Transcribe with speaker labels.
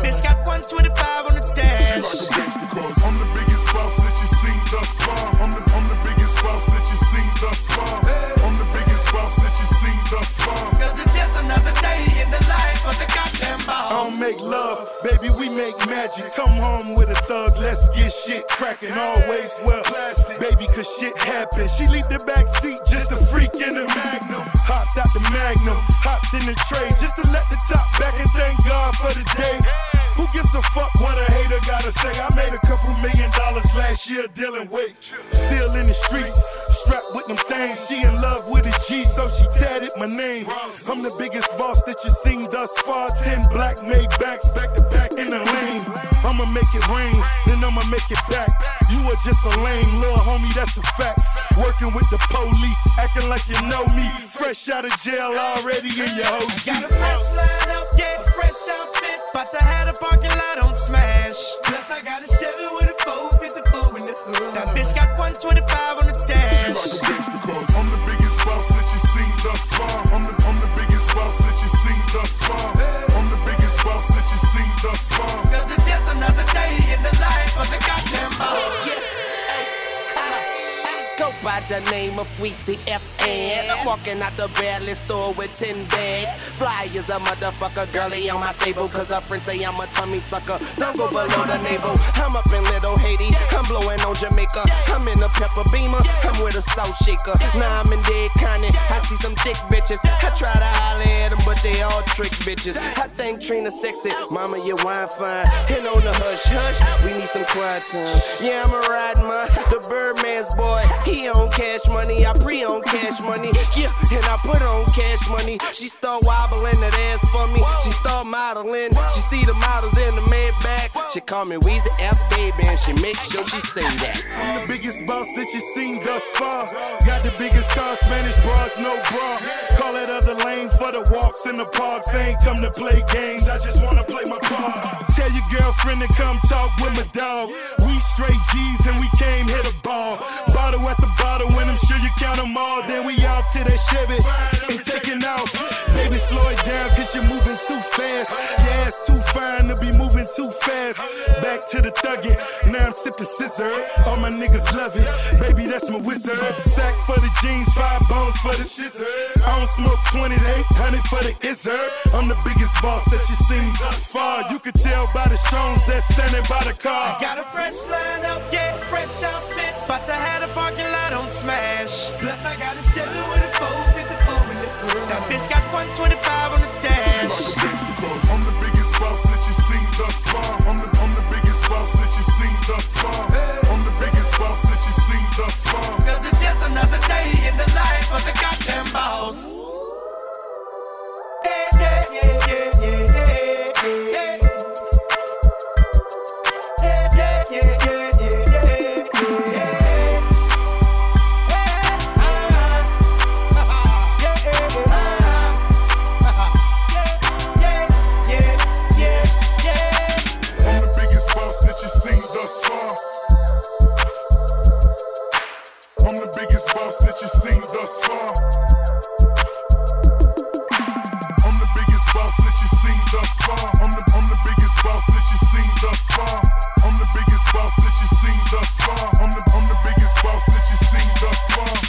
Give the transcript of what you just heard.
Speaker 1: Bitch got 125 on the dash.
Speaker 2: I'm the biggest boss that you seen thus far. I'm the, I'm the biggest boss that you seen thus far. I'm the biggest boss that you seen thus far.
Speaker 1: Cause it's just another day in the life of the goddamn boss. I don't
Speaker 3: make love, baby, we make magic. Come home with a thug, let's get shit cracking. Always well plastic, baby, cause shit happens. She leave the back seat, just a freak in the magnum. Hopped out the magnum, hopped in the tray just to let the top back and thank God for the gotta say? I made a couple million dollars last year dealing weight. Still in the streets, strapped with them things. She in love with a G, so she tatted my name. I'm the biggest boss that you seen thus far. Ten black made backs back to back in the lane. I'ma make it rain, then I'ma make it back. You are just a lame little homie, that's a fact. Working with the police, acting like you know me. Fresh out of jail already in your house. Got a fresh
Speaker 1: line up, yeah, fresh outfit.
Speaker 4: By the name of Weezy FN. I'm walking out the barrel store with 10 bags. Fly as a motherfucker, girlie on my stable. Cause her friends say I'm a tummy sucker. Don't go below the navel. I'm up in Little Haiti. I'm blowing on Jamaica. I'm in a pepper beamer. I'm with a salt shaker. Now I'm in Dade County. I see some thick bitches. I try to holler at them, but they all trick bitches. I think Trina sexy. Mama, you wine fine. And on the hush hush, we need some quiet time. Yeah, I'm a ride my the Birdman's boy. He on cash money, I pre on cash money. Yeah, and I put on cash money. She start wobbling that ass for me. She start modeling. She see the models in the mid back. She call me Weezy F baby, and she make sure she say that.
Speaker 3: I'm the biggest boss that you seen thus far. Got the biggest car, Spanish bras, no bra. Call it other lane for the walks in the parks. Ain't come to play games, I just wanna play my girlfriend to come talk with my dog. We straight G's and we came hit a ball. Bottle at the bottle, and I'm sure you count them all. Then we off to that Chevy and taking off. Baby, slow it down, cause you're moving too fast. Your ass too fine to be too fast. Back to the thuggin', now I'm sipping scissor. All my niggas love it. Baby, that's my wizard. Sack for the jeans, five bones for the scissor. I don't smoke 20, 800 for the izzard. I'm the biggest boss that you seen thus far. You can tell by the shows that's standing by the car.
Speaker 1: Got a fresh line up, yeah, fresh outfit. But I had a parking lot on smash. Plus I got a Chevy with a 454 in the hood. That bitch got 125 on the dash.
Speaker 2: I'm the biggest boss that you boss that you seen thus far. I'm the biggest boss that you seen thus far. I'm the I'm the biggest boss that you seen thus far.